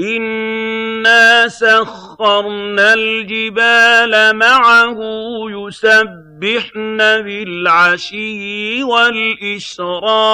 إِنَّا سَخَّرْنَا الْجِبَالَ مَعَهُ يُسَبِّحْنَ بِالْعَشِيِّ وَالْإِشْرَاقِ